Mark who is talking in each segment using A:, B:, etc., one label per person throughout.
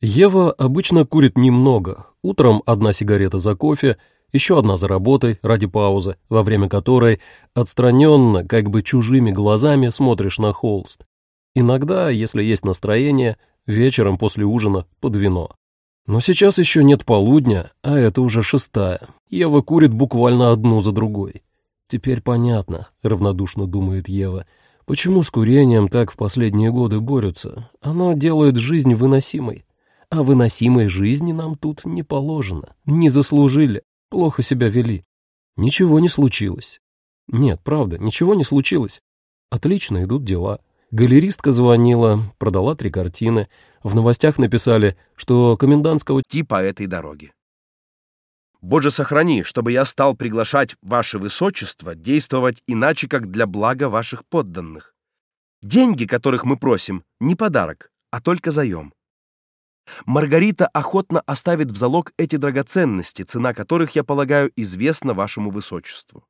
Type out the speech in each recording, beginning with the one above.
A: Ева обычно курит немного. Утром одна сигарета за кофе, еще одна за работой ради паузы, во время которой отстраненно, как бы чужими глазами смотришь на холст. Иногда, если есть настроение, вечером после ужина под вино. Но сейчас еще нет полудня, а это уже шестая. Ева курит буквально одну за другой. Теперь понятно, равнодушно думает Ева, почему с курением так в последние годы борются. Оно делает жизнь выносимой. А выносимой жизни нам тут не положено, не заслужили, плохо себя вели. Ничего не случилось. Нет, правда, ничего не случилось. Отлично идут дела. Галеристка звонила, продала три картины. В новостях написали, что комендантского
B: типа этой дороги. Боже, сохрани, чтобы я стал приглашать ваше высочество действовать иначе, как для блага ваших подданных. Деньги, которых мы просим, не подарок, а только заем. Маргарита охотно оставит в залог эти драгоценности, цена которых, я полагаю, известна вашему высочеству.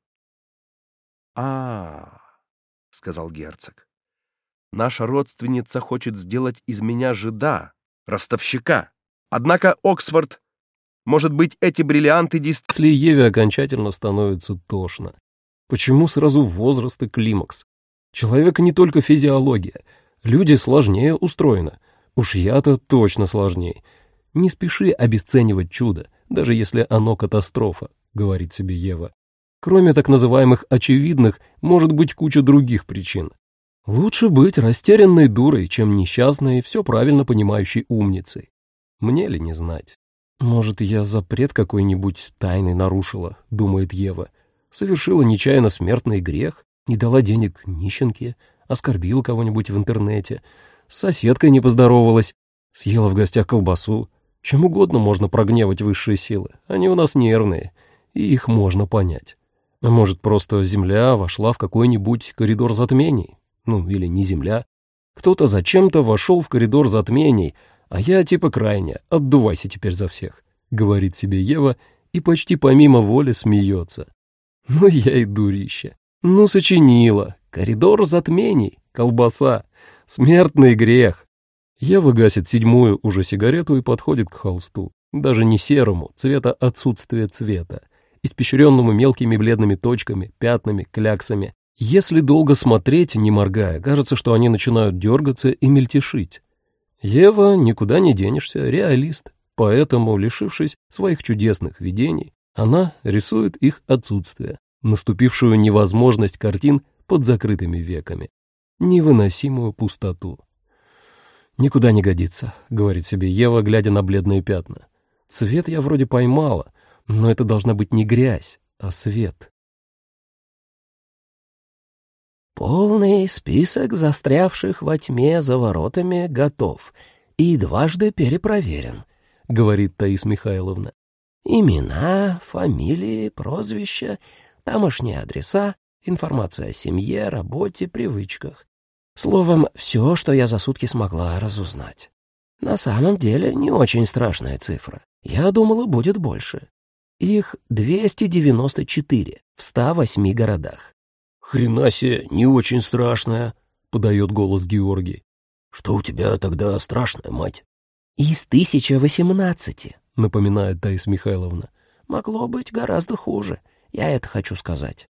B: А, -а, -а сказал герцог. Наша родственница хочет сделать из меня жида, ростовщика. Однако Оксфорд, может быть, эти бриллианты
A: действительно... Если Еве окончательно становится тошно. Почему сразу возраст и климакс? Человек не только физиология. Люди сложнее устроены. Уж я-то точно сложнее. Не спеши обесценивать чудо, даже если оно катастрофа, говорит себе Ева. Кроме так называемых очевидных, может быть куча других причин. Лучше быть растерянной дурой, чем несчастной, все правильно понимающей умницей. Мне ли не знать? Может, я запрет какой-нибудь тайный нарушила, думает Ева. Совершила нечаянно смертный грех, не дала денег нищенке, оскорбила кого-нибудь в интернете, с соседкой не поздоровалась, съела в гостях колбасу. Чем угодно можно прогневать высшие силы, они у нас нервные, и их можно понять. А может, просто Земля вошла в какой-нибудь коридор затмений, ну или не земля. Кто-то зачем-то вошел в коридор затмений, а я типа крайне, отдувайся теперь за всех, говорит себе Ева и почти помимо воли смеется. Ну я и дурище. Ну сочинила. Коридор затмений, колбаса, смертный грех. Ева гасит седьмую уже сигарету и подходит к холсту. Даже не серому, цвета отсутствия цвета, испещренному мелкими бледными точками, пятнами, кляксами, если долго смотреть, не моргая, кажется, что они начинают дергаться и мельтешить. Ева, никуда не денешься, реалист, поэтому, лишившись своих чудесных видений, она рисует их отсутствие, наступившую невозможность картин под закрытыми веками, невыносимую пустоту. «Никуда не годится», — говорит себе Ева, глядя на бледные пятна. «Цвет я вроде поймала, но это должна быть не грязь, а свет».
C: Полный список застрявших во тьме за воротами готов и дважды перепроверен, — говорит Таис Михайловна. Имена, фамилии, прозвища, тамошние адреса, информация о семье, работе, привычках. Словом, все, что я за сутки смогла разузнать. На самом деле не очень страшная цифра. Я думала, будет больше. Их 294 в 108 городах.
D: «Хрена себе, не очень страшная», — подает голос Георгий. «Что у тебя тогда страшная, мать?»
C: «Из тысяча восемнадцати», —
A: напоминает Таис Михайловна.
C: «Могло быть гораздо хуже, я это хочу сказать».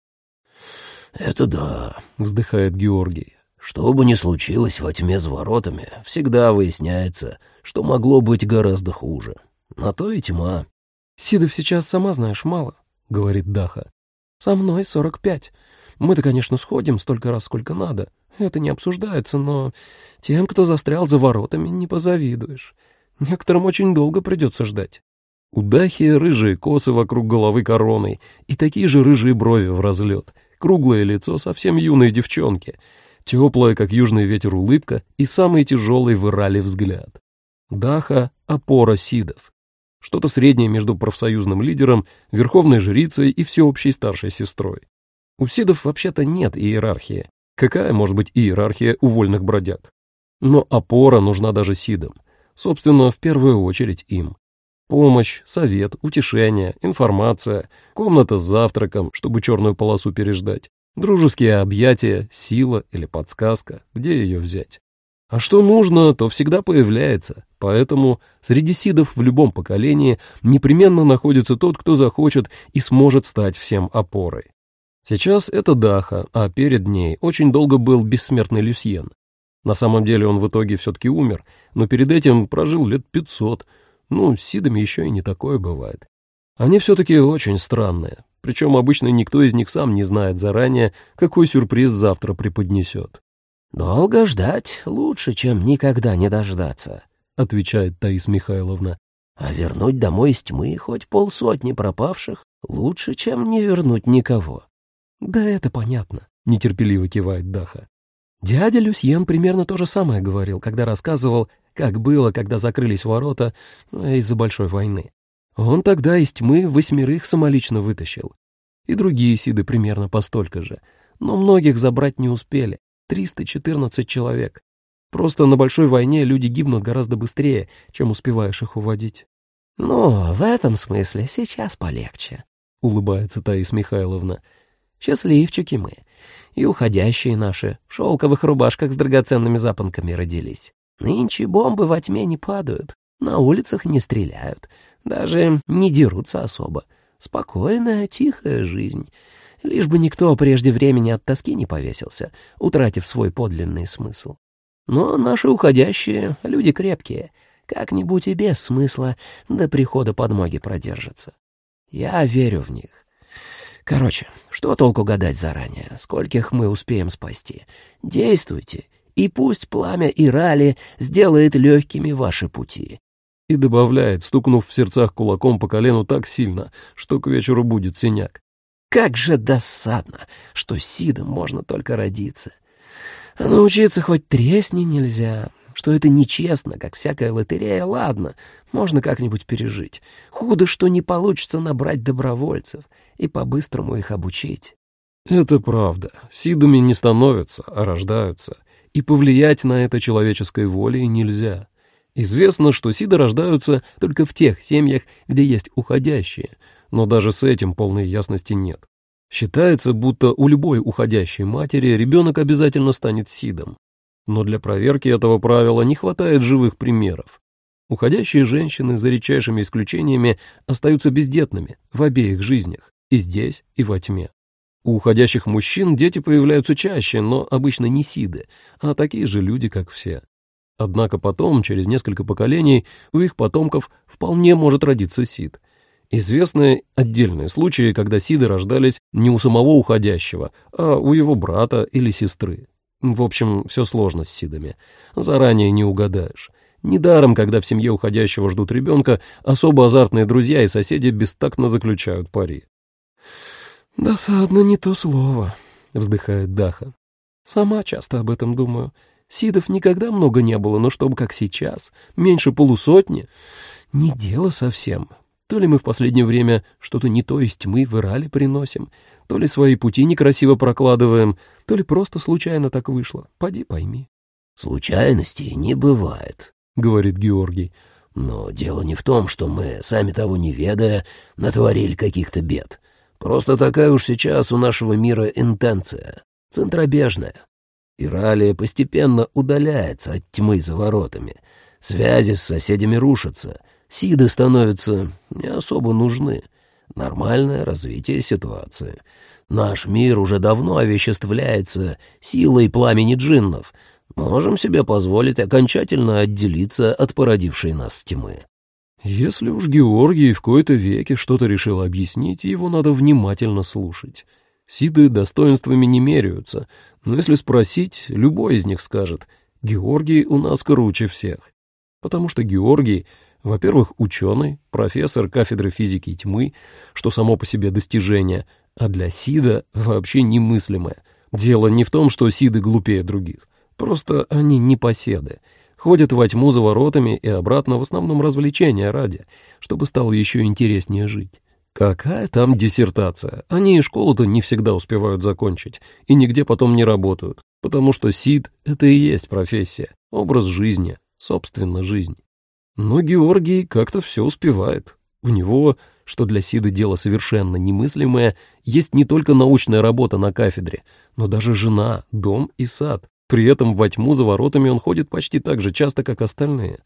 D: «Это да», —
A: вздыхает Георгий.
D: «Что бы ни случилось во тьме с воротами, всегда выясняется, что могло быть гораздо хуже. На то и тьма».
A: «Сидов сейчас, сама знаешь, мало», — говорит Даха. «Со мной сорок пять. Мы-то, конечно, сходим столько раз, сколько надо. Это не обсуждается, но тем, кто застрял за воротами, не позавидуешь. Некоторым очень долго придется ждать. У Дахи рыжие косы вокруг головы короной и такие же рыжие брови в разлет, круглое лицо совсем юной девчонки, теплая, как южный ветер, улыбка и самый тяжелый в Ирале взгляд. Даха — опора Сидов. Что-то среднее между профсоюзным лидером, верховной жрицей и всеобщей старшей сестрой. У сидов вообще-то нет иерархии. Какая может быть иерархия у вольных бродяг? Но опора нужна даже сидам. Собственно, в первую очередь им. Помощь, совет, утешение, информация, комната с завтраком, чтобы черную полосу переждать, дружеские объятия, сила или подсказка, где ее взять. А что нужно, то всегда появляется, поэтому среди сидов в любом поколении непременно находится тот, кто захочет и сможет стать всем опорой. Сейчас это Даха, а перед ней очень долго был бессмертный Люсьен. На самом деле он в итоге все-таки умер, но перед этим прожил лет пятьсот. Ну, с сидами еще и не такое бывает. Они все-таки очень странные, причем обычно никто из них сам не знает заранее, какой сюрприз завтра преподнесет.
C: «Долго ждать лучше, чем никогда не дождаться», —
A: отвечает Таис Михайловна.
C: «А вернуть домой из тьмы хоть полсотни пропавших лучше, чем не вернуть никого».
A: «Да это понятно», — нетерпеливо кивает Даха. Дядя Люсьен примерно то же самое говорил, когда рассказывал, как было, когда закрылись ворота э, из-за большой войны. Он тогда из тьмы восьмерых самолично вытащил. И другие сиды примерно постолько же. Но многих забрать не успели. 314 человек. Просто на большой войне люди гибнут гораздо быстрее, чем успеваешь их уводить.
C: «Ну, в этом смысле сейчас полегче», — улыбается Таис Михайловна. «Счастливчики мы. И уходящие наши в шелковых рубашках с драгоценными запонками родились. Нынче бомбы во тьме не падают, на улицах не стреляют, даже не дерутся особо. Спокойная, тихая жизнь лишь бы никто прежде времени от тоски не повесился, утратив свой подлинный смысл. Но наши уходящие — люди крепкие, как-нибудь и без смысла до прихода подмоги продержатся. Я верю в них. Короче, что толку гадать заранее, скольких мы успеем спасти? Действуйте, и пусть пламя Ирали сделает легкими ваши пути.
A: И добавляет, стукнув в сердцах кулаком по колену так сильно, что к вечеру будет синяк.
C: Как же досадно, что Сидом можно только родиться. А научиться хоть тресни нельзя, что это нечестно, как всякая лотерея, ладно, можно как-нибудь пережить. Худо, что не получится набрать добровольцев и по-быстрому их обучить.
A: Это правда. Сидами не становятся, а рождаются. И повлиять на это человеческой волей нельзя. Известно, что сиды рождаются только в тех семьях, где есть уходящие — но даже с этим полной ясности нет. Считается, будто у любой уходящей матери ребенок обязательно станет сидом. Но для проверки этого правила не хватает живых примеров. Уходящие женщины, за редчайшими исключениями, остаются бездетными в обеих жизнях, и здесь, и во тьме. У уходящих мужчин дети появляются чаще, но обычно не сиды, а такие же люди, как все. Однако потом, через несколько поколений, у их потомков вполне может родиться сид, Известны отдельные случаи, когда сиды рождались не у самого уходящего, а у его брата или сестры. В общем, все сложно с сидами. Заранее не угадаешь. Недаром, когда в семье уходящего ждут ребенка, особо азартные друзья и соседи бестактно заключают пари. «Досадно не то слово», — вздыхает Даха. «Сама часто об этом думаю. Сидов никогда много не было, но чтобы как сейчас, меньше полусотни, не дело совсем. То ли мы в последнее время что-то не то из тьмы в Ирале приносим, то ли свои пути некрасиво прокладываем, то ли просто случайно так вышло. Поди пойми.
C: «Случайностей не бывает», — говорит Георгий. «Но дело не в том, что мы, сами того не ведая, натворили каких-то бед. Просто такая уж сейчас у нашего мира интенция, центробежная. Иралия постепенно удаляется от тьмы за воротами, связи с соседями рушатся» Сиды становятся не особо нужны. Нормальное развитие ситуации. Наш мир уже давно овеществляется силой пламени джиннов. Можем себе позволить окончательно отделиться от породившей нас тьмы.
A: Если уж Георгий в кои-то веке что-то решил объяснить, его надо внимательно слушать. Сиды достоинствами не меряются, но если спросить, любой из них скажет «Георгий у нас круче всех». Потому что Георгий во-первых, ученый, профессор кафедры физики тьмы, что само по себе достижение, а для Сида вообще немыслимое. Дело не в том, что Сиды глупее других, просто они не поседы. Ходят во тьму за воротами и обратно в основном развлечения ради, чтобы стало еще интереснее жить. Какая там диссертация? Они и школу-то не всегда успевают закончить, и нигде потом не работают, потому что Сид — это и есть профессия, образ жизни, собственно, жизнь. Но Георгий как-то все успевает. У него, что для Сиды дело совершенно немыслимое, есть не только научная работа на кафедре, но даже жена, дом и сад. При этом во тьму за воротами он ходит почти так же часто, как остальные.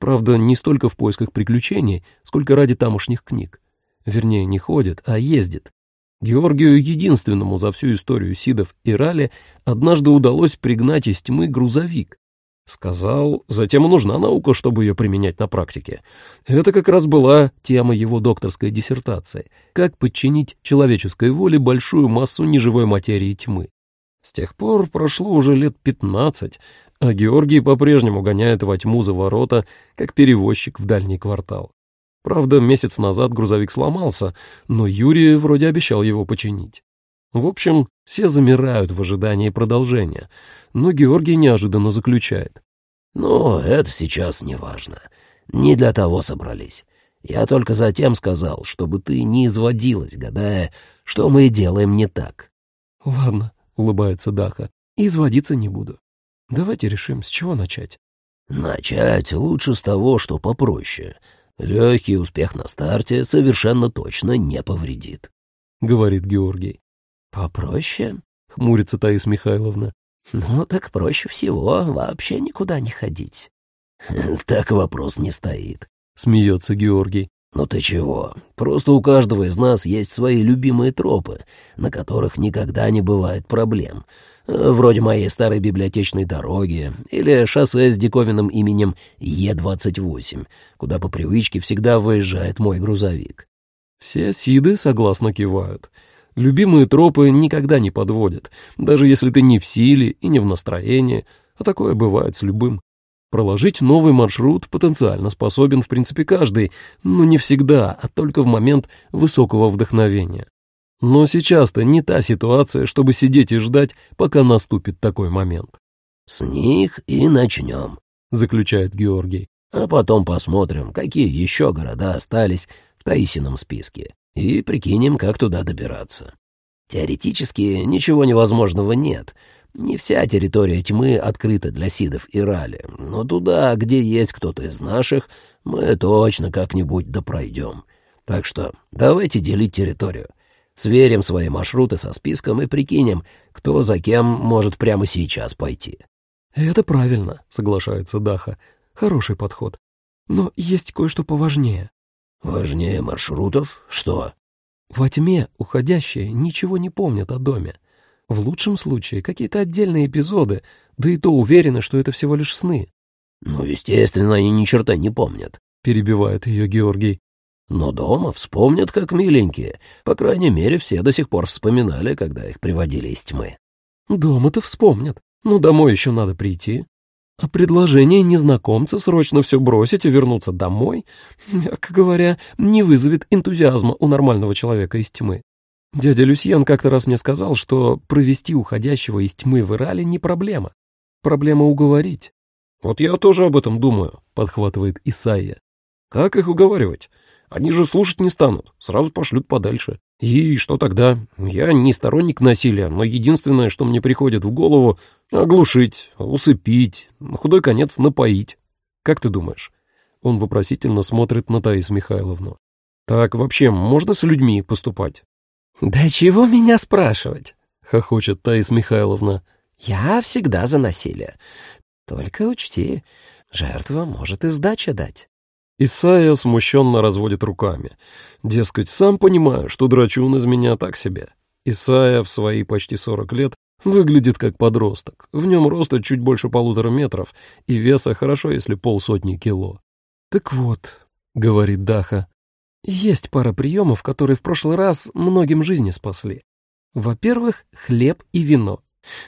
A: Правда, не столько в поисках приключений, сколько ради тамошних книг. Вернее, не ходит, а ездит. Георгию единственному за всю историю Сидов и Рали однажды удалось пригнать из тьмы грузовик. Сказал, затем нужна наука, чтобы ее применять на практике. Это как раз была тема его докторской диссертации «Как подчинить человеческой воле большую массу неживой материи тьмы». С тех пор прошло уже лет пятнадцать, а Георгий по-прежнему гоняет во тьму за ворота, как перевозчик в дальний квартал. Правда, месяц назад грузовик сломался, но Юрий вроде обещал его починить. В общем, все замирают в ожидании продолжения, но Георгий неожиданно заключает.
D: «Ну, это сейчас не важно. Не для того собрались. Я только затем сказал, чтобы ты не изводилась, гадая, что мы делаем не так».
A: «Ладно», — улыбается Даха, — «изводиться не буду. Давайте решим, с чего начать».
D: «Начать лучше с того, что попроще. Легкий успех на старте совершенно точно не повредит», —
A: говорит Георгий.
C: «Попроще?»
A: — хмурится Таис Михайловна.
C: «Ну, так проще всего вообще никуда не ходить».
D: «Так вопрос не стоит», —
A: смеется Георгий.
D: «Ну ты чего? Просто у каждого из нас есть свои любимые тропы, на которых никогда не бывает проблем. Вроде моей старой библиотечной дороги или шоссе с диковинным именем Е-28, куда по привычке всегда выезжает мой грузовик».
A: Все сиды согласно кивают. Любимые тропы никогда не подводят, даже если ты не в силе и не в настроении, а такое бывает с любым. Проложить новый маршрут потенциально способен, в принципе, каждый, но не всегда, а только в момент высокого вдохновения. Но сейчас-то не та ситуация, чтобы сидеть и ждать, пока наступит такой момент.
D: «С них и начнем», —
A: заключает Георгий.
D: «А потом посмотрим, какие еще города остались в Таисином списке, и прикинем, как туда добираться. Теоретически ничего невозможного нет — не вся территория тьмы открыта для сидов и рали, но туда, где есть кто-то из наших, мы точно как-нибудь допройдем. Так что давайте делить территорию. Сверим свои маршруты со списком и прикинем, кто за кем может прямо сейчас пойти».
A: «Это правильно», — соглашается Даха. «Хороший подход. Но есть кое-что поважнее».
D: «Важнее маршрутов? Что?»
A: «Во тьме уходящие ничего не помнят о доме. В лучшем случае какие-то отдельные эпизоды, да и то уверены, что это всего лишь сны.
D: «Ну, естественно, они ни черта не помнят», —
A: перебивает ее Георгий.
D: «Но дома вспомнят, как миленькие. По крайней мере, все до сих пор вспоминали, когда их приводили из тьмы».
A: «Дома-то вспомнят. Но домой еще надо прийти. А предложение незнакомца срочно все бросить и вернуться домой, мягко говоря, не вызовет энтузиазма у нормального человека из тьмы. Дядя Люсьен как-то раз мне сказал, что провести уходящего из тьмы в Ирале не проблема. Проблема уговорить. Вот я тоже об этом думаю, подхватывает Исайя. Как их уговаривать? Они же слушать не станут, сразу пошлют подальше. И что тогда? Я не сторонник насилия, но единственное, что мне приходит в голову — оглушить, усыпить, на худой конец напоить. Как ты думаешь? Он вопросительно смотрит на Таис Михайловну. Так вообще можно с людьми поступать?
C: «Да чего меня спрашивать?»
A: — хохочет Таис Михайловна.
C: «Я всегда за насилие. Только учти, жертва может и сдача дать».
A: Исайя смущенно разводит руками. Дескать, сам понимаю, что драчун из меня так себе. Исайя в свои почти сорок лет выглядит как подросток. В нем роста чуть больше полутора метров и веса хорошо, если полсотни кило. «Так вот», — говорит Даха, есть пара приемов, которые в прошлый раз многим жизни спасли. Во-первых, хлеб и вино.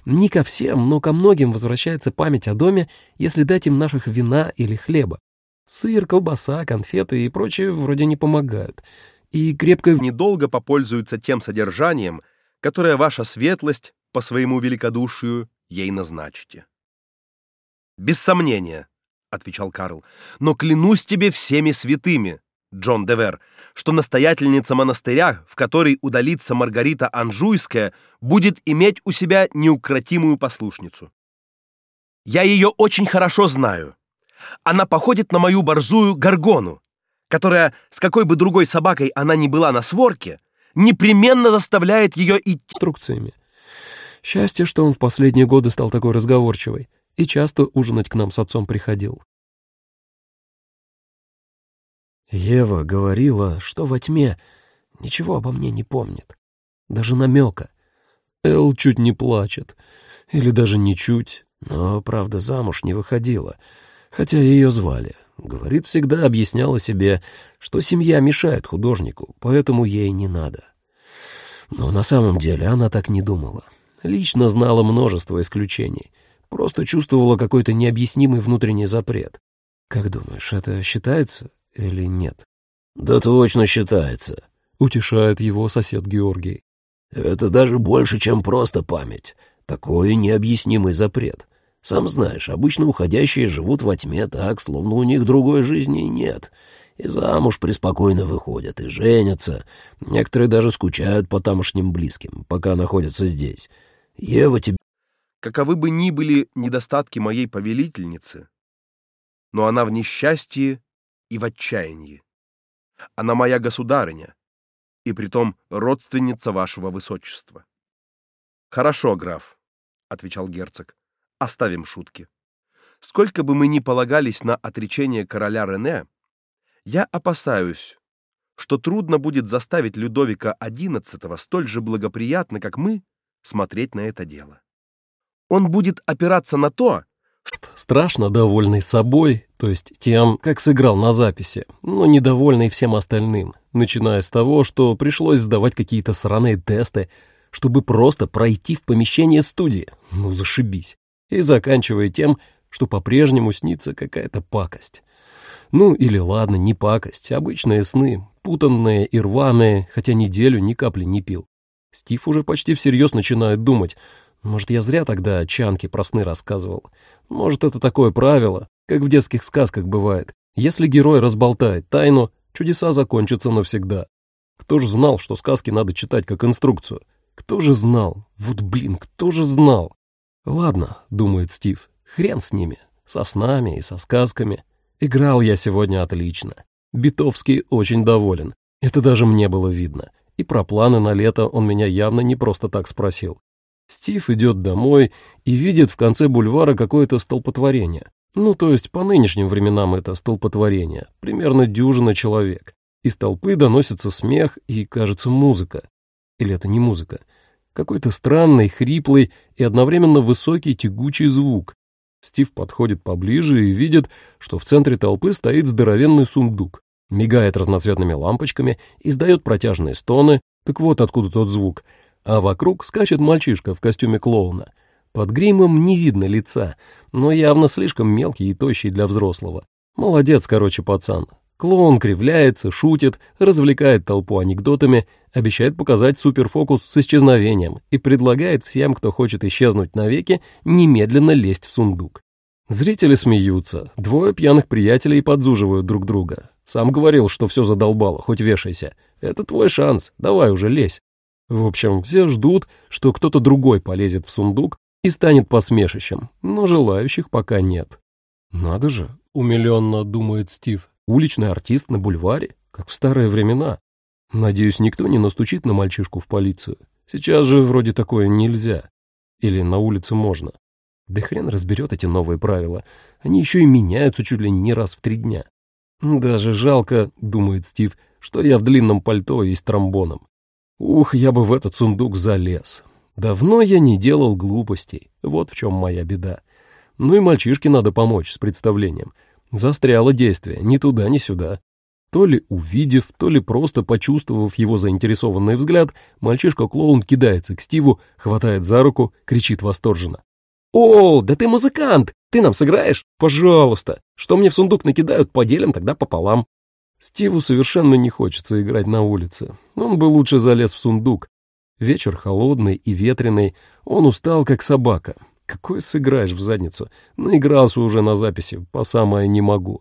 A: Не ко всем, но ко многим возвращается память о доме, если дать им наших вина или хлеба. Сыр, колбаса, конфеты и прочее вроде не помогают. И крепко...
B: Недолго попользуются тем содержанием, которое ваша светлость по своему великодушию ей назначите. «Без сомнения», — отвечал Карл, — «но клянусь тебе всеми святыми, Джон Девер, что настоятельница монастыря, в который удалится Маргарита Анжуйская, будет иметь у себя неукротимую послушницу. Я ее очень хорошо знаю. Она походит на мою борзую Гаргону, которая, с какой бы другой собакой она ни была на сворке, непременно заставляет ее идти
A: инструкциями. Счастье, что он в последние годы стал такой разговорчивый и часто ужинать к нам с отцом приходил.
C: Ева говорила, что во тьме ничего обо мне не помнит. Даже намека.
A: Эл чуть не плачет. Или даже не чуть.
C: Но, правда, замуж не выходила, хотя ее звали. Говорит, всегда объясняла себе, что семья мешает художнику, поэтому ей не надо. Но на самом деле она так не думала. Лично знала множество исключений. Просто чувствовала какой-то необъяснимый внутренний запрет. Как думаешь, это считается или нет?
D: Да точно считается,
A: утешает его сосед Георгий.
D: Это даже больше, чем просто память. Такой необъяснимый запрет. Сам знаешь, обычно уходящие живут во тьме так, словно у них другой жизни нет. И замуж преспокойно выходят, и женятся. Некоторые даже скучают по тамошним близким, пока находятся здесь. Ева тебе...
B: Каковы бы ни были недостатки моей повелительницы, но она в несчастье и в отчаянии. Она моя государыня, и притом родственница вашего высочества. Хорошо, граф, отвечал герцог. Оставим шутки. Сколько бы мы ни полагались на отречение короля Рене, я опасаюсь, что трудно будет заставить Людовика XI столь же благоприятно, как мы, смотреть на это дело. Он будет опираться на то,
A: Страшно довольный собой, то есть тем, как сыграл на записи, но недовольный всем остальным, начиная с того, что пришлось сдавать какие-то сраные тесты, чтобы просто пройти в помещение студии, ну зашибись, и заканчивая тем, что по-прежнему снится какая-то пакость. Ну или ладно, не пакость, обычные сны, путанные и рваные, хотя неделю ни капли не пил. Стив уже почти всерьез начинает думать, может, я зря тогда Чанке про сны рассказывал. Может, это такое правило, как в детских сказках бывает. Если герой разболтает тайну, чудеса закончатся навсегда. Кто же знал, что сказки надо читать как инструкцию? Кто же знал? Вот блин, кто же знал? Ладно, думает Стив, хрен с ними, со снами и со сказками. Играл я сегодня отлично. Битовский очень доволен. Это даже мне было видно. И про планы на лето он меня явно не просто так спросил. Стив идет домой и видит в конце бульвара какое-то столпотворение. Ну, то есть по нынешним временам это столпотворение, примерно дюжина человек. Из толпы доносится смех и, кажется, музыка. Или это не музыка? Какой-то странный, хриплый и одновременно высокий тягучий звук. Стив подходит поближе и видит, что в центре толпы стоит здоровенный сундук. Мигает разноцветными лампочками, издает протяжные стоны. Так вот откуда тот звук — а вокруг скачет мальчишка в костюме клоуна. Под гримом не видно лица, но явно слишком мелкий и тощий для взрослого. Молодец, короче, пацан. Клоун кривляется, шутит, развлекает толпу анекдотами, обещает показать суперфокус с исчезновением и предлагает всем, кто хочет исчезнуть навеки, немедленно лезть в сундук. Зрители смеются, двое пьяных приятелей подзуживают друг друга. Сам говорил, что все задолбало, хоть вешайся. Это твой шанс, давай уже лезь. В общем, все ждут, что кто-то другой полезет в сундук и станет посмешищем, но желающих пока нет. «Надо же», — умиленно думает Стив, — «уличный артист на бульваре, как в старые времена. Надеюсь, никто не настучит на мальчишку в полицию. Сейчас же вроде такое нельзя. Или на улице можно. Да хрен разберет эти новые правила. Они еще и меняются чуть ли не раз в три дня. Даже жалко, думает Стив, что я в длинном пальто и с тромбоном. Ух, я бы в этот сундук залез. Давно я не делал глупостей, вот в чем моя беда. Ну и мальчишке надо помочь с представлением. Застряло действие, ни туда, ни сюда. То ли увидев, то ли просто почувствовав его заинтересованный взгляд, мальчишка-клоун кидается к Стиву, хватает за руку, кричит восторженно. «О, да ты музыкант! Ты нам сыграешь? Пожалуйста! Что мне в сундук накидают, поделим тогда пополам». Стиву совершенно не хочется играть на улице. Он бы лучше залез в сундук. Вечер холодный и ветреный, он устал, как собака. Какой сыграешь в задницу? Наигрался уже на записи, по самое не могу.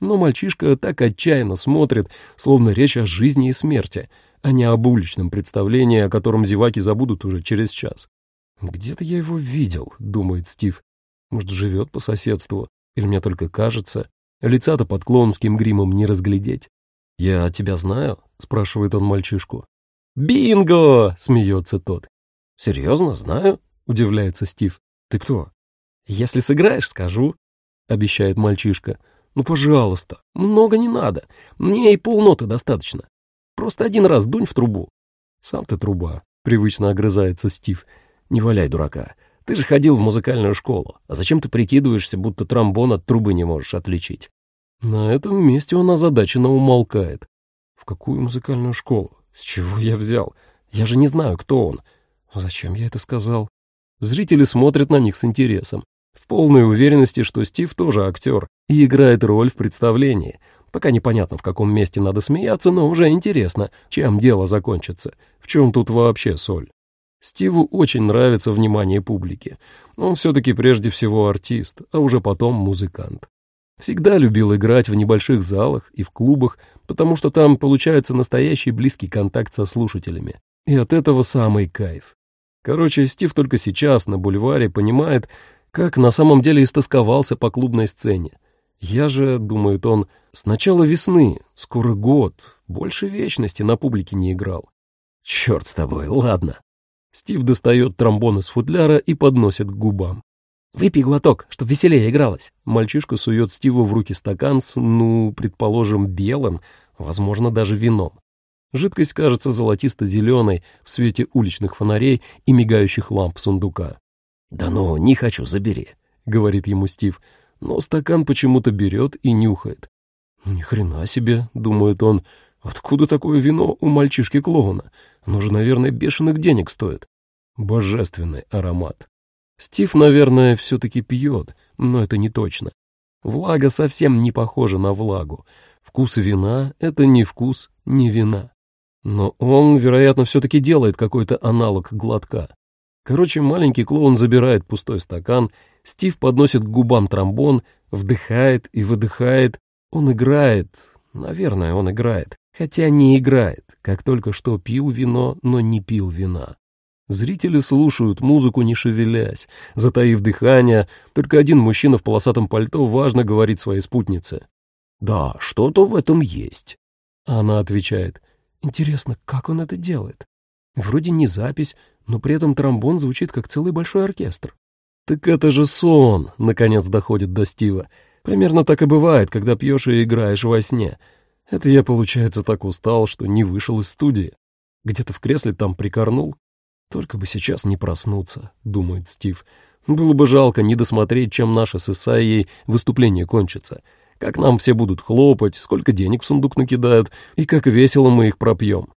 A: Но мальчишка так отчаянно смотрит, словно речь о жизни и смерти, а не об уличном представлении, о котором зеваки забудут уже через час. «Где-то я его видел», — думает Стив. «Может, живет по соседству? Или мне только кажется?» Лица-то под клоунским гримом не разглядеть. «Я тебя знаю?» — спрашивает он мальчишку. «Бинго!» — смеется тот. «Серьезно, знаю?» — удивляется Стив. «Ты кто?» «Если сыграешь, скажу», — обещает мальчишка. «Ну, пожалуйста, много не надо. Мне и полноты достаточно. Просто один раз дунь в трубу». «Сам ты труба», — привычно огрызается Стив. «Не валяй дурака. Ты же ходил в музыкальную школу. А зачем ты прикидываешься, будто тромбон от трубы не можешь отличить?» На этом месте он озадаченно умолкает. «В какую музыкальную школу? С чего я взял? Я же не знаю, кто он. Зачем я это сказал?» Зрители смотрят на них с интересом в полной уверенности, что Стив тоже актер и играет роль в представлении. Пока непонятно, в каком месте надо смеяться, но уже интересно, чем дело закончится, в чем тут вообще соль. Стиву очень нравится внимание публики. Он все-таки прежде всего артист, а уже потом музыкант. Всегда любил играть в небольших залах и в клубах, потому что там получается настоящий близкий контакт со слушателями. И от этого самый кайф. Короче, Стив только сейчас на бульваре понимает, как на самом деле истосковался по клубной сцене. Я же, думает он, с начала весны, скоро год, больше вечности на публике не играл. Черт с тобой, ладно. Стив достает тромбон из футляра и подносит к губам. «Выпей глоток, чтоб веселее игралось». Мальчишка сует Стиву в руки стакан с, ну, предположим, белым, возможно, даже вином. Жидкость кажется золотисто-зеленой в свете уличных фонарей и мигающих ламп сундука.
D: «Да ну, не хочу, забери», —
A: говорит ему Стив, но стакан почему-то берет и нюхает. «Ну, ни хрена себе», — думает он, — «откуда такое вино у мальчишки-клоуна? Оно же, наверное, бешеных денег стоит». Божественный аромат. Стив, наверное, все-таки пьет, но это не точно. Влага совсем не похожа на влагу. Вкус вина — это не вкус, не вина. Но он, вероятно, все-таки делает какой-то аналог глотка. Короче, маленький клоун забирает пустой стакан, Стив подносит к губам тромбон, вдыхает и выдыхает. Он играет, наверное, он играет, хотя не играет, как только что пил вино, но не пил вина. Зрители слушают музыку, не шевелясь, затаив дыхание, только один мужчина в полосатом пальто важно говорит своей спутнице.
D: «Да, что-то в этом есть».
A: Она отвечает. «Интересно, как он это делает? Вроде не запись, но при этом тромбон звучит как целый большой оркестр. «Так это же сон!» — наконец доходит до Стива. «Примерно так и бывает, когда пьешь и играешь во сне. Это я, получается, так устал, что не вышел из студии. Где-то в кресле там прикорнул. Только бы сейчас не проснуться», — думает Стив. «Было бы жалко не досмотреть, чем наше с Исаией выступление кончится. Как нам все будут хлопать, сколько денег в сундук накидают, и как весело мы их пропьем».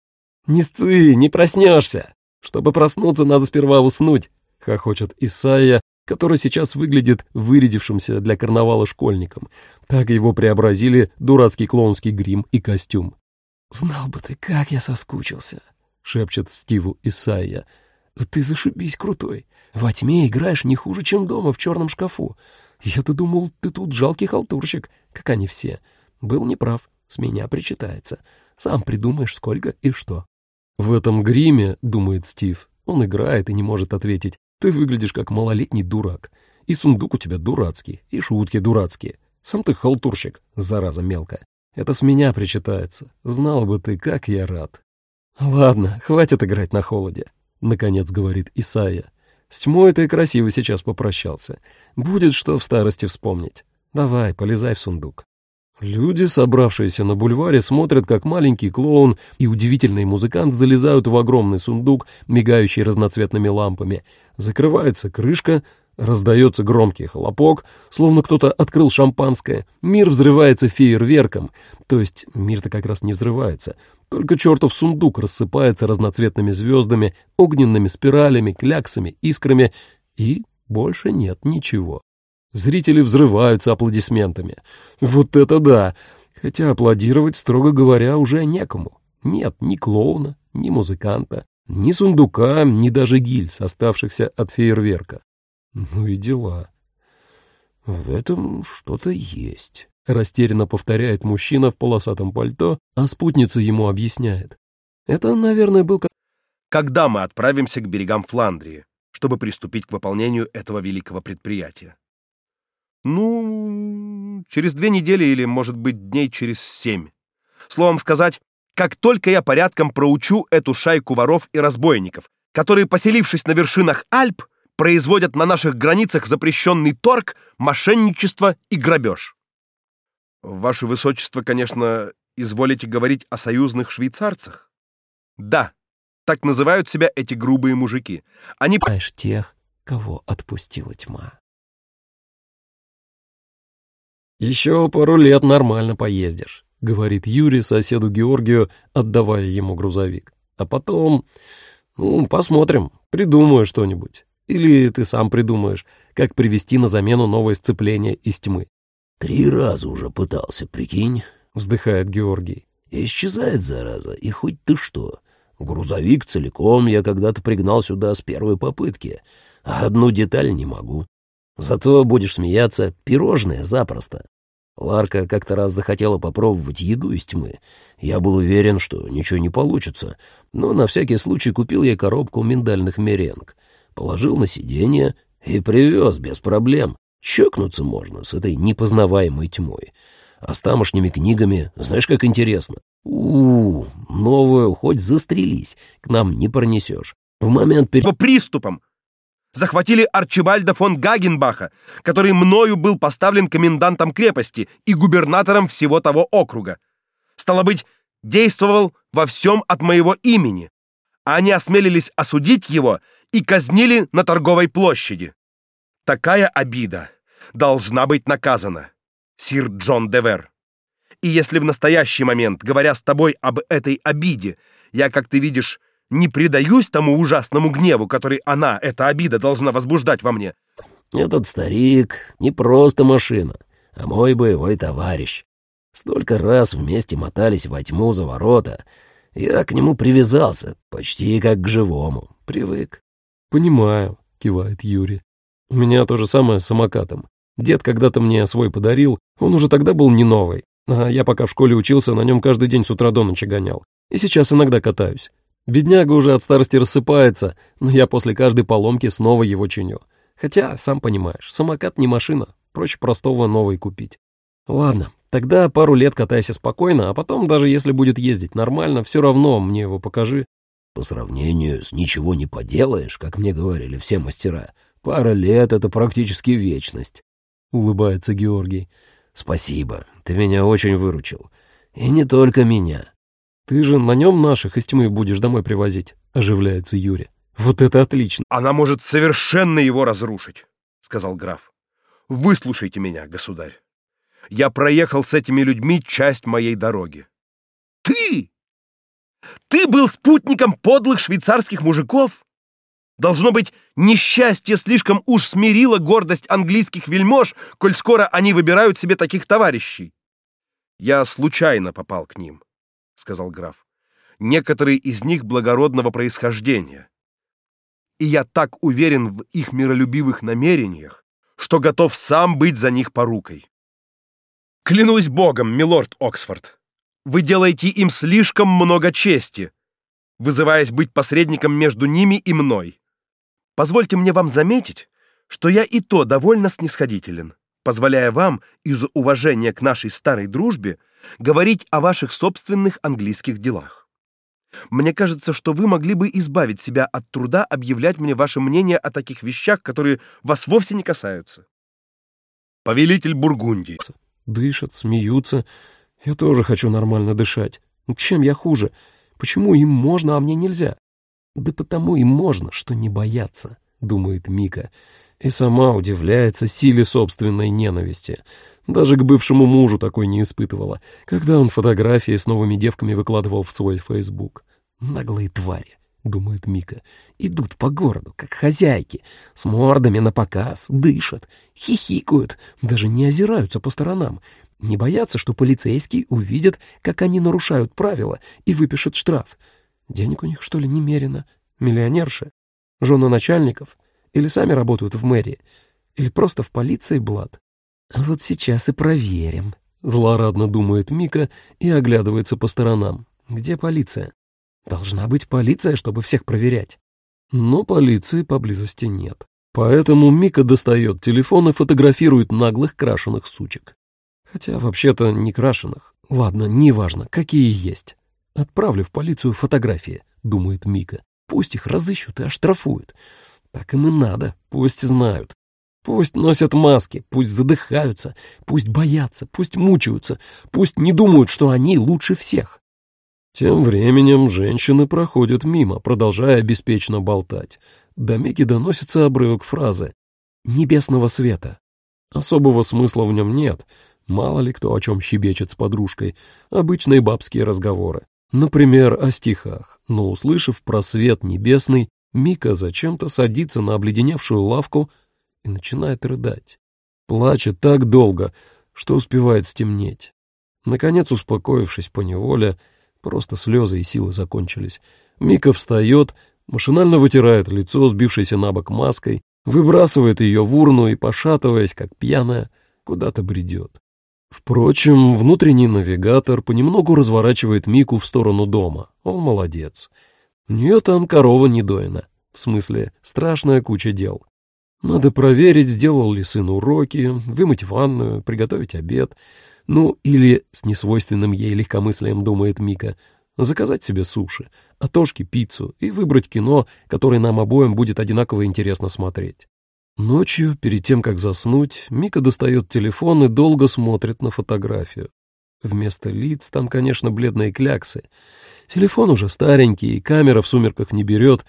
A: «Не сцы, не проснешься!» Чтобы проснуться, надо сперва уснуть, — хохочет Исайя, который сейчас выглядит вырядившимся для карнавала школьником. Так его преобразили дурацкий клоунский грим и костюм. «Знал бы ты, как я соскучился», — шепчет Стиву Исайя. «Ты зашибись крутой. Во тьме играешь не хуже, чем дома в черном шкафу. Я-то думал, ты тут жалкий халтурщик, как они все. Был неправ, с меня причитается. Сам придумаешь, сколько и что». В этом гриме, думает Стив, он играет и не может ответить. Ты выглядишь как малолетний дурак. И сундук у тебя дурацкий, и шутки дурацкие. Сам ты халтурщик, зараза мелкая. Это с меня причитается. Знал бы ты, как я рад. Ладно, хватит играть на холоде, наконец говорит Исайя. С тьмой ты красиво сейчас попрощался. Будет что в старости вспомнить. Давай, полезай в сундук. Люди, собравшиеся на бульваре, смотрят, как маленький клоун и удивительный музыкант залезают в огромный сундук, мигающий разноцветными лампами. Закрывается крышка, раздается громкий хлопок, словно кто-то открыл шампанское. Мир взрывается фейерверком. То есть мир-то как раз не взрывается. Только чертов сундук рассыпается разноцветными звездами, огненными спиралями, кляксами, искрами, и больше нет ничего. Зрители взрываются аплодисментами. Вот это да! Хотя аплодировать, строго говоря, уже некому. Нет ни клоуна, ни музыканта, ни сундука, ни даже гильз, оставшихся от фейерверка. Ну и дела. В этом что-то есть. Растерянно повторяет мужчина в полосатом пальто, а спутница ему объясняет. Это, наверное, был как...
B: Когда мы отправимся к берегам Фландрии, чтобы приступить к выполнению этого великого предприятия? Ну, через две недели или, может быть, дней через семь. Словом сказать, как только я порядком проучу эту шайку воров и разбойников, которые, поселившись на вершинах Альп, производят на наших границах запрещенный торг, мошенничество и грабеж. Ваше высочество, конечно, изволите говорить о союзных швейцарцах? Да, так называют себя эти грубые мужики. Они...
C: Знаешь тех, кого отпустила тьма.
A: «Еще пару лет нормально поездишь», — говорит Юрий соседу Георгию, отдавая ему грузовик. «А потом, ну, посмотрим, придумаю что-нибудь. Или ты сам придумаешь, как привести на замену новое сцепление из тьмы».
D: «Три раза уже пытался, прикинь», —
A: вздыхает Георгий.
D: «Исчезает, зараза, и хоть ты что. Грузовик целиком я когда-то пригнал сюда с первой попытки, одну деталь не могу. Зато будешь смеяться, пирожные запросто. Ларка как-то раз захотела попробовать еду из тьмы. Я был уверен, что ничего не получится, но на всякий случай купил ей коробку миндальных меренг, положил на сиденье и привез без проблем. Щекнуться можно с этой непознаваемой тьмой. А с тамошними книгами, знаешь, как интересно. у, -у, -у новую хоть застрелись, к нам не пронесешь. В момент перед...
B: По приступам! Захватили Арчибальда фон Гагенбаха, который мною был поставлен комендантом крепости и губернатором всего того округа. Стало быть, действовал во всем от моего имени. А они осмелились осудить его и казнили на торговой площади. Такая обида должна быть наказана, сир Джон Девер. И если в настоящий момент, говоря с тобой об этой обиде, я, как ты видишь, не предаюсь тому ужасному гневу, который она, эта обида, должна возбуждать во мне.
D: Этот старик не просто машина, а мой боевой товарищ. Столько раз вместе мотались во тьму за ворота. Я к нему привязался, почти как к живому. Привык.
A: «Понимаю», — кивает Юрий. «У меня то же самое с самокатом. Дед когда-то мне свой подарил, он уже тогда был не новый, а я пока в школе учился, на нем каждый день с утра до ночи гонял. И сейчас иногда катаюсь. Бедняга уже от старости рассыпается, но я после каждой поломки снова его чиню. Хотя, сам понимаешь, самокат не машина, проще простого новый купить. Ладно, тогда пару лет катайся спокойно, а потом, даже если будет ездить нормально, все равно мне его покажи.
D: По сравнению с ничего не поделаешь, как мне говорили все мастера, пара лет — это практически вечность.
A: Улыбается Георгий.
D: Спасибо, ты меня очень выручил. И не только меня.
A: «Ты же на нем наших из тьмы будешь домой привозить», — оживляется Юрий. «Вот это отлично!»
B: «Она может совершенно его разрушить», — сказал граф. «Выслушайте меня, государь. Я проехал с этими людьми часть моей дороги». «Ты? Ты был спутником подлых швейцарских мужиков?» Должно быть, несчастье слишком уж смирило гордость английских вельмож, коль скоро они выбирают себе таких товарищей. Я случайно попал к ним. — сказал граф. «Некоторые из них благородного происхождения. И я так уверен в их миролюбивых намерениях, что готов сам быть за них порукой. Клянусь богом, милорд Оксфорд, вы делаете им слишком много чести, вызываясь быть посредником между ними и мной. Позвольте мне вам заметить, что я и то довольно снисходителен, позволяя вам из уважения к нашей старой дружбе говорить о ваших собственных английских делах. Мне кажется, что вы могли бы избавить себя от труда объявлять мне ваше мнение о таких вещах, которые вас вовсе не касаются. Повелитель Бургундии.
A: Дышат, смеются. Я тоже хочу нормально дышать. Чем я хуже? Почему им можно, а мне нельзя? Да потому и можно, что не бояться, думает Мика, и сама удивляется силе собственной ненависти. Даже к бывшему мужу такой не испытывала, когда он фотографии с новыми девками выкладывал в свой фейсбук. «Наглые твари», — думает Мика, — «идут по городу, как хозяйки, с мордами на показ, дышат, хихикают, даже не озираются по сторонам, не боятся, что полицейские увидят, как они нарушают правила и выпишут штраф. Денег у них, что ли, немерено? Миллионерши? Жены начальников? Или сами работают в мэрии? Или просто в полиции Блад? «Вот сейчас и проверим», — злорадно думает Мика и оглядывается по сторонам. «Где полиция? Должна быть полиция, чтобы всех проверять». Но полиции поблизости нет. Поэтому Мика достает телефон и фотографирует наглых крашеных сучек. Хотя вообще-то не крашеных. Ладно, неважно, какие есть. Отправлю в полицию фотографии, думает Мика. Пусть их разыщут и оштрафуют. Так им и надо, пусть знают. Пусть носят маски, пусть задыхаются, пусть боятся, пусть мучаются, пусть не думают, что они лучше всех. Тем временем женщины проходят мимо, продолжая беспечно болтать. До Мики доносится обрывок фразы «небесного света». Особого смысла в нем нет, мало ли кто о чем щебечет с подружкой, обычные бабские разговоры. Например, о стихах, но, услышав про свет небесный, Мика зачем-то садится на обледеневшую лавку и начинает рыдать. Плачет так долго, что успевает стемнеть. Наконец, успокоившись по неволе, просто слезы и силы закончились, Мика встает, машинально вытирает лицо, сбившееся на бок маской, выбрасывает ее в урну и, пошатываясь, как пьяная, куда-то бредет. Впрочем, внутренний навигатор понемногу разворачивает Мику в сторону дома. Он молодец. У нее там корова недоина. В смысле, страшная куча дел. Надо проверить, сделал ли сын уроки, вымыть ванную, приготовить обед. Ну, или, с несвойственным ей легкомыслием думает Мика, заказать себе суши, атошки, пиццу и выбрать кино, которое нам обоим будет одинаково интересно смотреть. Ночью, перед тем, как заснуть, Мика достает телефон и долго смотрит на фотографию. Вместо лиц там, конечно, бледные кляксы. Телефон уже старенький, камера в сумерках не берет,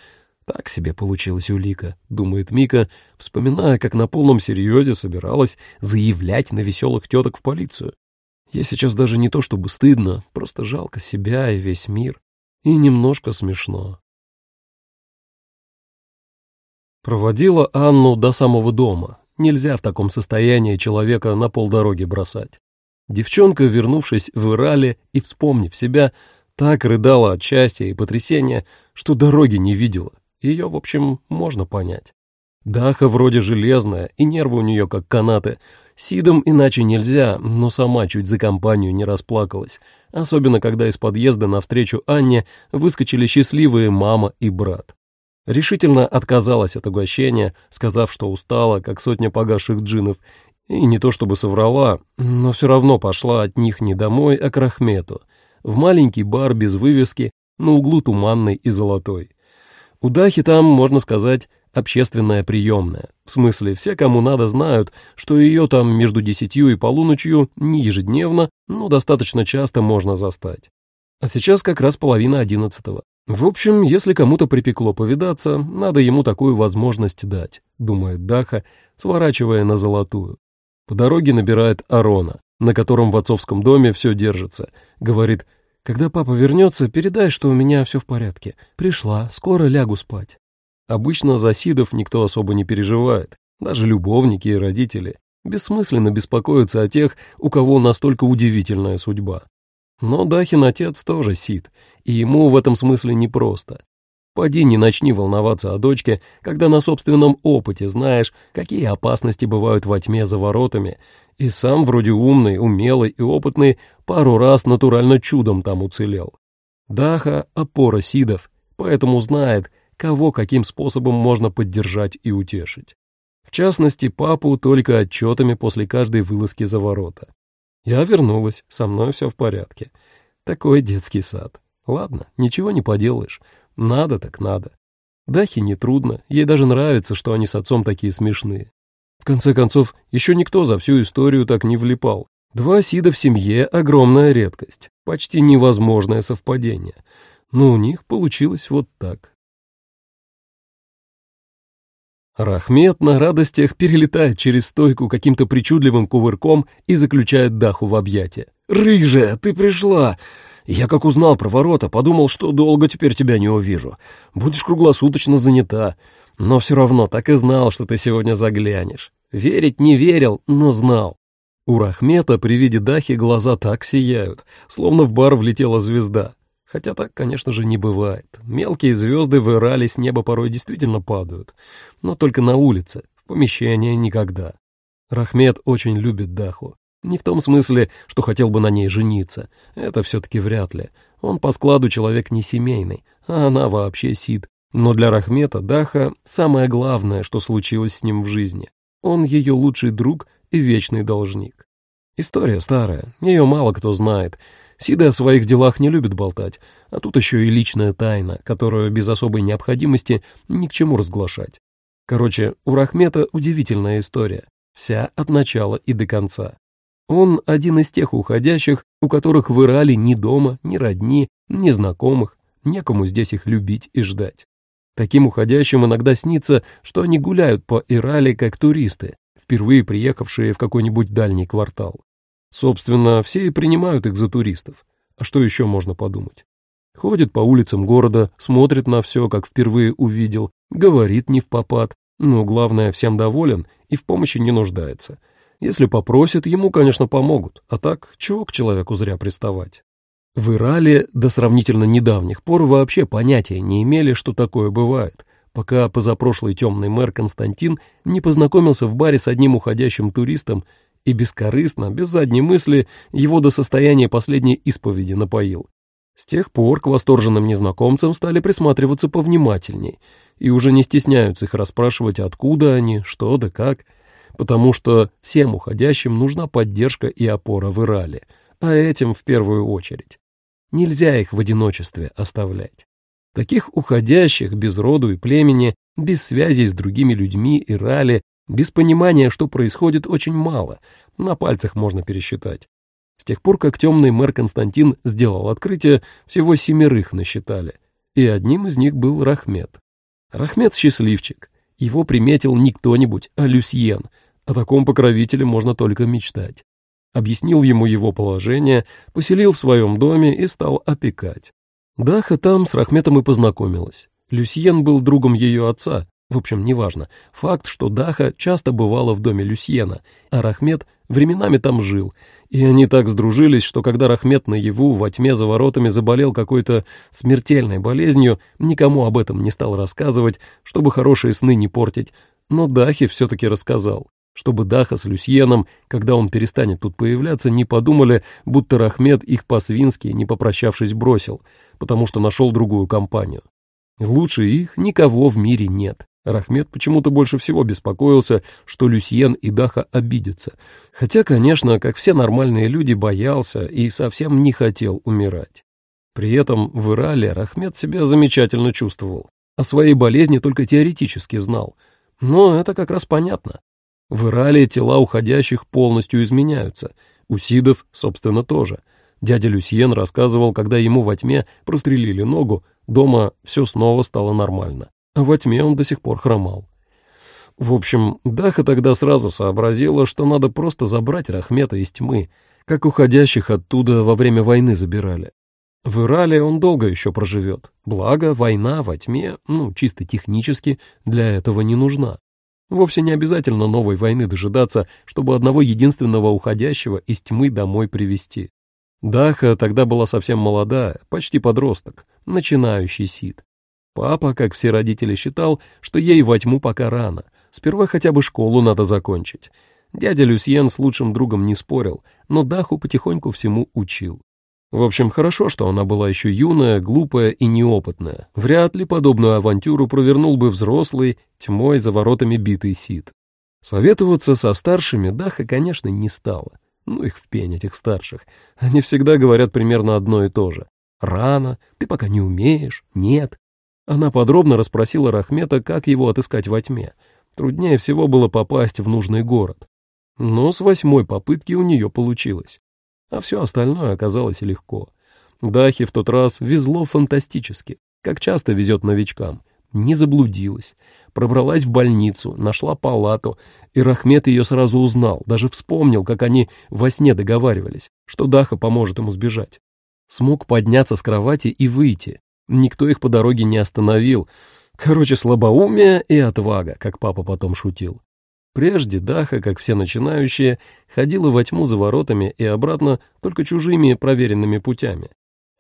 A: так себе получилось у Лика, думает Мика, вспоминая, как на полном серьезе собиралась заявлять на веселых теток в полицию. Ей сейчас даже не то чтобы стыдно, просто жалко себя и весь мир. И немножко смешно. Проводила Анну до самого дома. Нельзя в таком состоянии человека на полдороги бросать. Девчонка, вернувшись в Ирале и вспомнив себя, так рыдала от счастья и потрясения, что дороги не видела. Ее, в общем, можно понять. Даха вроде железная, и нервы у нее как канаты. Сидом иначе нельзя, но сама чуть за компанию не расплакалась. Особенно, когда из подъезда навстречу Анне выскочили счастливые мама и брат. Решительно отказалась от угощения, сказав, что устала, как сотня погасших джинов, и не то чтобы соврала, но все равно пошла от них не домой, а к Рахмету, в маленький бар без вывески на углу Туманной и Золотой. У Дахи там, можно сказать, общественная приемная. В смысле, все, кому надо, знают, что ее там между десятью и полуночью не ежедневно, но достаточно часто можно застать. А сейчас как раз половина одиннадцатого. В общем, если кому-то припекло повидаться, надо ему такую возможность дать, думает Даха, сворачивая на золотую. По дороге набирает Арона, на котором в отцовском доме все держится. Говорит, когда папа вернется, передай, что у меня все в порядке. Пришла, скоро лягу спать. Обычно за Сидов никто особо не переживает, даже любовники и родители. Бессмысленно беспокоиться о тех, у кого настолько удивительная судьба. Но Дахин отец тоже Сид, и ему в этом смысле непросто. Поди не начни волноваться о дочке, когда на собственном опыте знаешь, какие опасности бывают во тьме за воротами, и сам вроде умный, умелый и опытный пару раз натурально чудом там уцелел. Даха — опора Сидов, поэтому знает, кого каким способом можно поддержать и утешить. В частности, папу только отчетами после каждой вылазки за ворота. Я вернулась, со мной все в порядке. Такой детский сад. Ладно, ничего не поделаешь. Надо так надо. Дахе нетрудно, ей даже нравится, что они с отцом такие смешные. В конце концов, еще никто за всю историю так не влипал. Два Сида в семье — огромная редкость, почти невозможное совпадение. Но у них получилось вот так. Рахмет на радостях перелетает через стойку каким-то причудливым кувырком и заключает Даху в объятия. «Рыжая, ты пришла! Я как узнал про ворота, подумал, что долго теперь тебя не увижу. Будешь круглосуточно занята. Но все равно так и знал, что ты сегодня заглянешь. Верить не верил, но знал. У Рахмета при виде Дахи глаза так сияют, словно в бар влетела звезда. Хотя так, конечно же, не бывает. Мелкие звезды в Ирале с неба порой действительно падают. Но только на улице, в помещении никогда. Рахмет очень любит Даху. Не в том смысле, что хотел бы на ней жениться. Это все-таки вряд ли. Он по складу человек не семейный, а она вообще сид. Но для Рахмета Даха самое главное, что случилось с ним в жизни. Он ее лучший друг и вечный должник. История старая, ее мало кто знает. Сиды о своих делах не любят болтать, а тут еще и личная тайна, которую без особой необходимости ни к чему разглашать. Короче, у Рахмета удивительная история, вся от начала и до конца. Он один из тех уходящих, у которых в Ирале ни дома, ни родни, ни знакомых, некому здесь их любить и ждать. Таким уходящим иногда снится, что они гуляют по Ирале как туристы, впервые приехавшие в какой-нибудь дальний квартал. Собственно, все и принимают их за туристов. А что еще можно подумать? Ходит по улицам города, смотрит на все, как впервые увидел, говорит не в попад, но главное, всем доволен и в помощи не нуждается. Если попросят, ему, конечно, помогут, а так, чего к человеку зря приставать? В Ирале до сравнительно недавних пор вообще понятия не имели, что такое бывает, пока позапрошлый темный мэр Константин не познакомился в баре с одним уходящим туристом и бескорыстно, без задней мысли, его до состояния последней исповеди напоил. С тех пор к восторженным незнакомцам стали присматриваться повнимательней и уже не стесняются их расспрашивать, откуда они, что да как, потому что всем уходящим нужна поддержка и опора в Ирале, а этим в первую очередь. Нельзя их в одиночестве оставлять. Таких уходящих без роду и племени, без связи с другими людьми и без понимания, что происходит, очень мало, на пальцах можно пересчитать. С тех пор, как темный мэр Константин сделал открытие, всего семерых насчитали, и одним из них был Рахмет. Рахмет счастливчик, его приметил не кто-нибудь, а Люсьен, о таком покровителе можно только мечтать объяснил ему его положение, поселил в своем доме и стал опекать. Даха там с Рахметом и познакомилась. Люсьен был другом ее отца. В общем, неважно. Факт, что Даха часто бывала в доме Люсьена, а Рахмет временами там жил. И они так сдружились, что когда Рахмет наяву во тьме за воротами заболел какой-то смертельной болезнью, никому об этом не стал рассказывать, чтобы хорошие сны не портить. Но Дахе все-таки рассказал чтобы Даха с Люсьеном, когда он перестанет тут появляться, не подумали, будто Рахмет их по-свински, не попрощавшись, бросил, потому что нашел другую компанию. Лучше их никого в мире нет. Рахмет почему-то больше всего беспокоился, что Люсьен и Даха обидятся. Хотя, конечно, как все нормальные люди, боялся и совсем не хотел умирать. При этом в Ирале Рахмет себя замечательно чувствовал. О своей болезни только теоретически знал. Но это как раз понятно. В Ирале тела уходящих полностью изменяются. У Сидов, собственно, тоже. Дядя Люсьен рассказывал, когда ему во тьме прострелили ногу, дома все снова стало нормально. А во тьме он до сих пор хромал. В общем, Даха тогда сразу сообразила, что надо просто забрать Рахмета из тьмы, как уходящих оттуда во время войны забирали. В Ирале он долго еще проживет. Благо, война во тьме, ну, чисто технически, для этого не нужна. Вовсе не обязательно новой войны дожидаться, чтобы одного единственного уходящего из тьмы домой привести. Даха тогда была совсем молодая, почти подросток, начинающий сид. Папа, как все родители, считал, что ей во тьму пока рано, сперва хотя бы школу надо закончить. Дядя Люсьен с лучшим другом не спорил, но Даху потихоньку всему учил. В общем, хорошо, что она была еще юная, глупая и неопытная. Вряд ли подобную авантюру провернул бы взрослый, тьмой за воротами битый Сид. Советоваться со старшими Даха, конечно, не стала. Ну их в пень, этих старших. Они всегда говорят примерно одно и то же. «Рано, ты пока не умеешь, нет». Она подробно расспросила Рахмета, как его отыскать во тьме. Труднее всего было попасть в нужный город. Но с восьмой попытки у нее получилось а все остальное оказалось легко. Дахе в тот раз везло фантастически, как часто везет новичкам. Не заблудилась, пробралась в больницу, нашла палату, и Рахмет ее сразу узнал, даже вспомнил, как они во сне договаривались, что Даха поможет ему сбежать. Смог подняться с кровати и выйти. Никто их по дороге не остановил. Короче, слабоумие и отвага, как папа потом шутил. Прежде Даха, как все начинающие, ходила во тьму за воротами и обратно только чужими проверенными путями.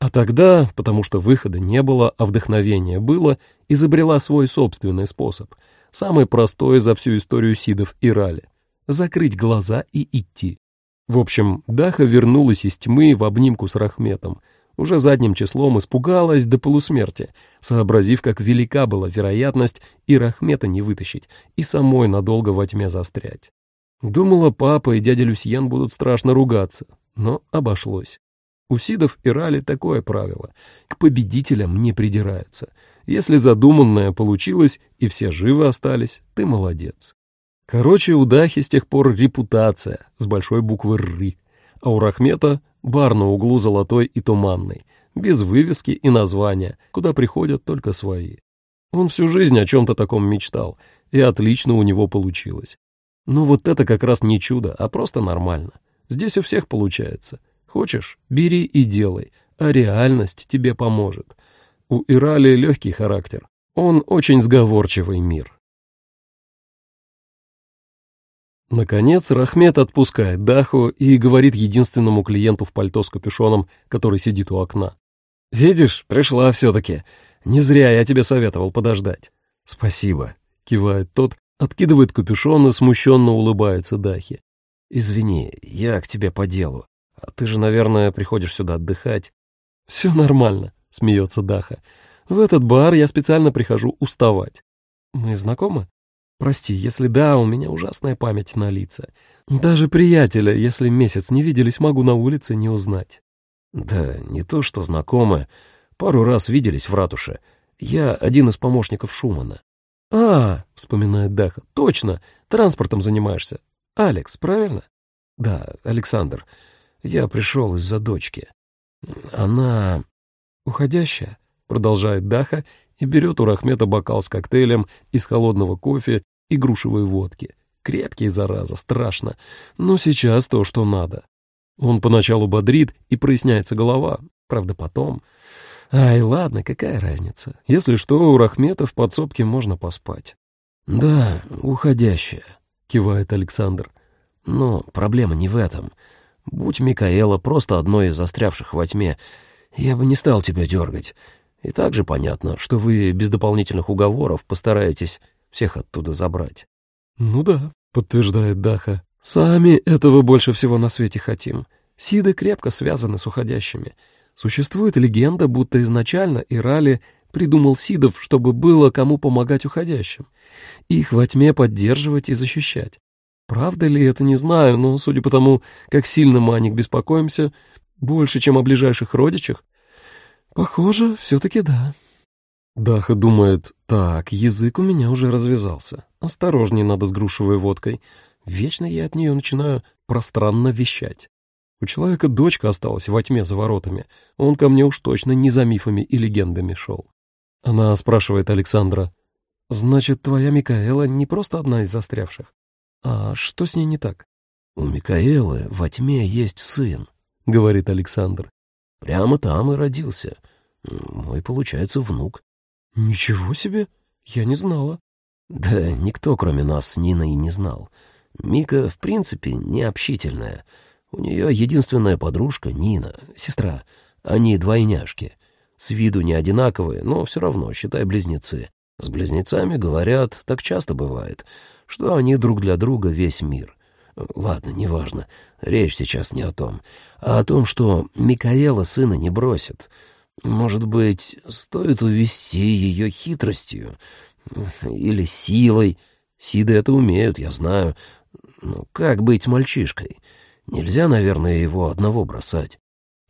A: А тогда, потому что выхода не было, а вдохновение было, изобрела свой собственный способ, самый простой за всю историю Сидов и Рали — закрыть глаза и идти. В общем, Даха вернулась из тьмы в обнимку с Рахметом — уже задним числом испугалась до полусмерти, сообразив, как велика была вероятность и Рахмета не вытащить, и самой надолго во тьме застрять. Думала, папа и дядя Люсьен будут страшно ругаться, но обошлось. У Сидов и Рали такое правило — к победителям не придираются. Если задуманное получилось и все живы остались, ты молодец. Короче, у Дахи с тех пор репутация с большой буквы «Ры», а у Рахмета бар на углу Золотой и Туманной, без вывески и названия, куда приходят только свои. Он всю жизнь о чем-то таком мечтал, и отлично у него получилось. Но вот это как раз не чудо, а просто нормально. Здесь у всех получается. Хочешь — бери и делай, а реальность тебе поможет. У Ирали легкий характер. Он очень сговорчивый мир. Наконец, Рахмет отпускает Даху и говорит единственному клиенту в пальто с капюшоном, который сидит у окна. «Видишь, пришла все-таки. Не зря я тебе советовал подождать». «Спасибо», — кивает тот, откидывает капюшон и смущенно улыбается Дахе. «Извини, я к тебе по делу. А ты же, наверное, приходишь сюда отдыхать». «Все нормально», — смеется Даха. «В этот бар я специально прихожу уставать. Мы знакомы?» «Прости, если да, у меня ужасная память на лица. Даже приятеля, если месяц не виделись, могу на улице не узнать». «Да, не то что знакомы. Пару раз виделись в ратуше. Я один из помощников Шумана». «А, — вспоминает Даха, — точно, транспортом занимаешься. Алекс, правильно?» «Да, Александр. Я пришел из-за дочки. Она уходящая?» — продолжает Даха и берет у Рахмета бокал с коктейлем из холодного кофе и грушевой водки. Крепкий, зараза, страшно, но сейчас то, что надо. Он поначалу бодрит и проясняется голова, правда потом... Ай, ладно, какая разница. Если что, у Рахмета в подсобке можно поспать. «Да, уходящая», — кивает Александр. «Но проблема не в этом. Будь Микаэла просто одной из застрявших во тьме, я бы не стал тебя дергать. И также понятно, что вы без дополнительных уговоров постараетесь всех оттуда забрать. «Ну да», — подтверждает Даха. «Сами этого больше всего на свете хотим. Сиды крепко связаны с уходящими. Существует легенда, будто изначально Ирали придумал Сидов, чтобы было кому помогать уходящим. Их во тьме поддерживать и защищать. Правда ли это, не знаю, но судя по тому, как сильно мы о них беспокоимся, больше, чем о ближайших родичах, похоже, все-таки да. Даха думает, так, язык у меня уже развязался. Осторожней надо с грушевой водкой. Вечно я от нее начинаю пространно вещать. У человека дочка осталась во тьме за воротами. Он ко мне уж точно не за мифами и легендами шел. Она спрашивает Александра. «Значит, твоя Микаэла не просто одна из застрявших? А что с ней не так?»
D: «У Микаэлы во тьме есть сын», — говорит Александр. «Прямо там и родился. Мой, получается, внук.
A: «Ничего себе! Я не знала».
D: «Да никто, кроме нас с Ниной, не знал. Мика, в принципе, не общительная. У нее единственная подружка — Нина, сестра. Они двойняшки. С виду не одинаковые, но все равно, считай, близнецы. С близнецами, говорят, так часто бывает, что они друг для друга весь мир. Ладно, неважно, речь сейчас не о том, а о том, что Микаэла сына не бросит». Может быть, стоит увести ее хитростью или силой. Сиды это умеют, я знаю. Но как быть с мальчишкой? Нельзя, наверное, его одного бросать.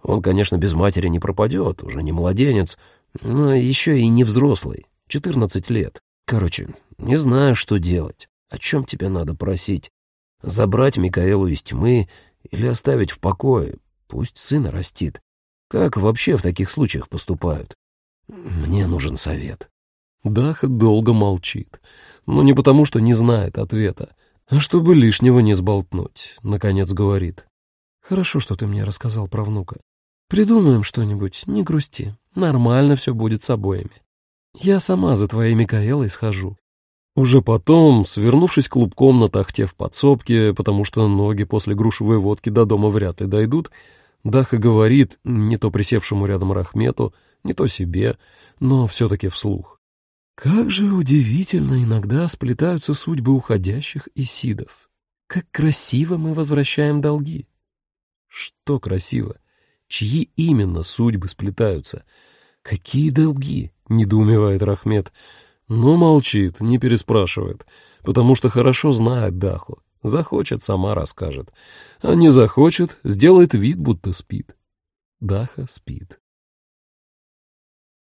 D: Он, конечно, без матери не пропадет, уже не младенец, но еще и не взрослый, четырнадцать лет. Короче, не знаю, что делать. О чем тебе надо просить? Забрать Микаэлу из тьмы или оставить в покое? Пусть сына растит. Как вообще в таких случаях поступают? Мне нужен совет.
A: Даха долго молчит, но не потому, что не знает ответа, а чтобы лишнего не сболтнуть, наконец говорит. Хорошо, что ты мне рассказал про внука. Придумаем что-нибудь, не грусти. Нормально все будет с обоими. Я сама за твоей Микаэлой схожу. Уже потом, свернувшись клубком на тахте в подсобке, потому что ноги после грушевой водки до дома вряд ли дойдут, Даха говорит не то присевшему рядом Рахмету, не то себе, но все-таки вслух. Как же удивительно иногда сплетаются судьбы уходящих и сидов. Как красиво мы возвращаем долги. Что красиво? Чьи именно судьбы сплетаются? Какие долги? Недоумевает Рахмет. Но молчит, не переспрашивает, потому что хорошо знает Даху. Захочет, сама расскажет. А не захочет, сделает вид, будто спит. Даха спит.